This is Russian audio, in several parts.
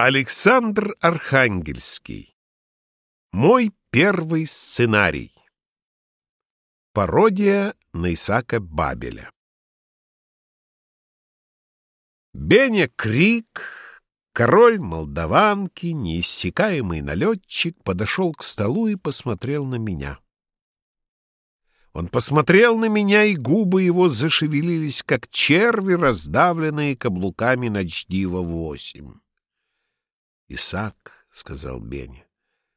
Александр Архангельский. Мой первый сценарий. Пародия на Исаака Бабеля. Беня Крик, король молдаванки, неиссякаемый налетчик, подошел к столу и посмотрел на меня. Он посмотрел на меня, и губы его зашевелились, как черви, раздавленные каблуками ночдива восемь. Исаак, — сказал Беня,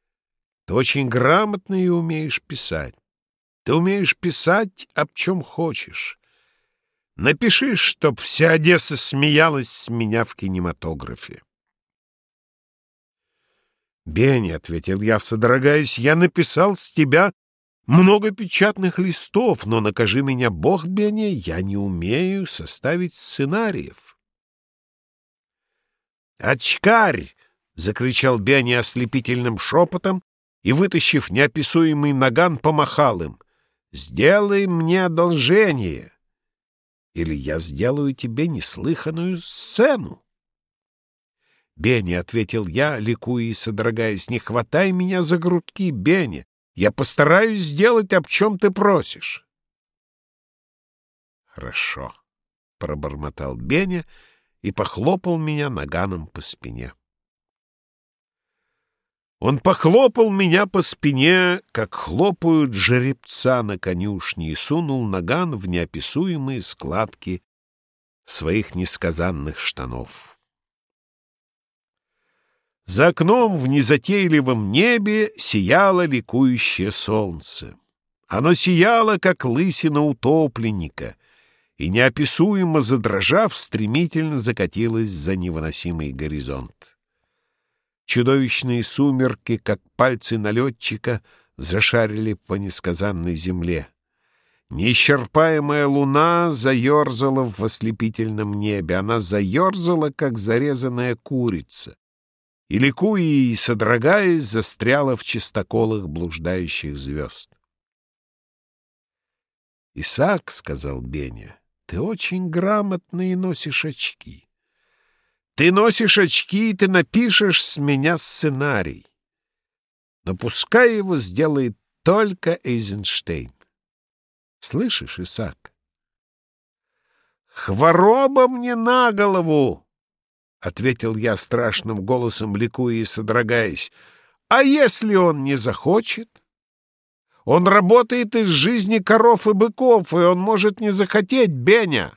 — ты очень грамотно и умеешь писать. Ты умеешь писать, об чем хочешь. Напиши, чтоб вся Одесса смеялась с меня в кинематографе. «Беня», — ответил я, содрогаясь, — «я написал с тебя много печатных листов, но накажи меня Бог, Беня, я не умею составить сценариев». «Очкарь!» — закричал Бенни ослепительным шепотом и, вытащив неописуемый наган, помахал им. «Сделай мне одолжение, или я сделаю тебе неслыханную сцену». «Бенни», — ответил я, ликуя и содрогаясь, — «не хватай меня за грудки, Бенни. Я постараюсь сделать, об чем ты просишь». «Хорошо», — пробормотал Беня и похлопал меня наганом по спине. Он похлопал меня по спине, как хлопают жеребца на конюшне, и сунул наган в неописуемые складки своих несказанных штанов. За окном в незатейливом небе сияло ликующее солнце. Оно сияло, как лысина утопленника, и, неописуемо задрожав, стремительно закатилось за невыносимый горизонт. Чудовищные сумерки, как пальцы налетчика, зашарили по несказанной земле. Неисчерпаемая луна заерзала в ослепительном небе. Она заерзала, как зарезанная курица. И, ликуя и содрогаясь, застряла в чистоколах блуждающих звезд. «Исаак», — сказал Беня, — «ты очень грамотно и носишь очки». Ты носишь очки, и ты напишешь с меня сценарий. Но пускай его сделает только Эйзенштейн. Слышишь, Исаак? «Хвороба мне на голову!» — ответил я страшным голосом, ликуя и содрогаясь. «А если он не захочет? Он работает из жизни коров и быков, и он может не захотеть, Беня!»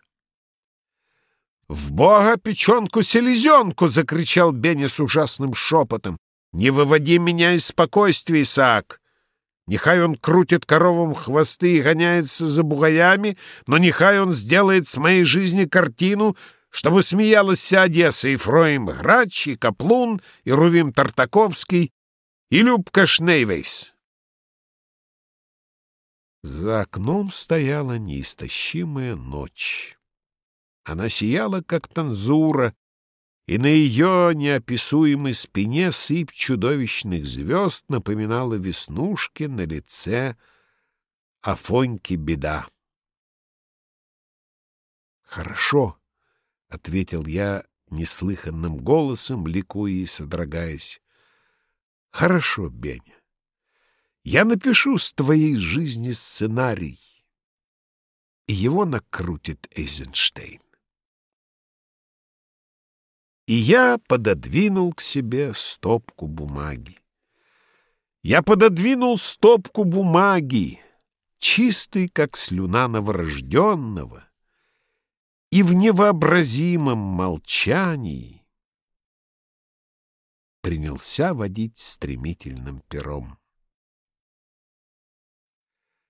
«В бога печенку-селезенку!» — закричал Бенни с ужасным шепотом. «Не выводи меня из спокойствия, Исаак! Нехай он крутит коровам хвосты и гоняется за бугаями, но нехай он сделает с моей жизни картину, чтобы смеялась вся Одесса, и Фроим Грач, и Каплун, и Рувим Тартаковский, и Любка Шнейвейс». За окном стояла неистощимая ночь. Она сияла, как танзура, и на ее неописуемой спине сыпь чудовищных звезд напоминала веснушки на лице Афоньки беда. «Хорошо», — ответил я неслыханным голосом, ликуя и содрогаясь. «Хорошо, Беня. Я напишу с твоей жизни сценарий, и его накрутит Эйзенштейн и я пододвинул к себе стопку бумаги. Я пододвинул стопку бумаги, чистый, как слюна новорожденного, и в невообразимом молчании принялся водить стремительным пером.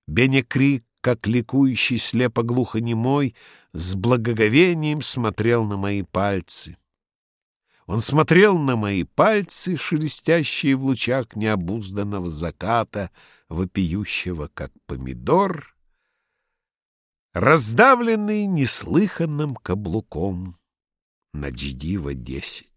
Беня Крик, как ликующий слепо-глухонемой, с благоговением смотрел на мои пальцы — он смотрел на мои пальцы, шелестящие в лучах необузданного заката, вопиющего, как помидор, раздавленный неслыханным каблуком на Дждива десять.